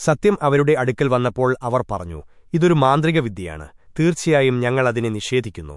സത്യം അവരുടെ അടുക്കൽ വന്നപ്പോൾ അവർ പറഞ്ഞു ഇതൊരു മാന്ത്രിക വിദ്യയാണ് തീർച്ചയായും ഞങ്ങൾ അതിനെ നിഷേധിക്കുന്നു.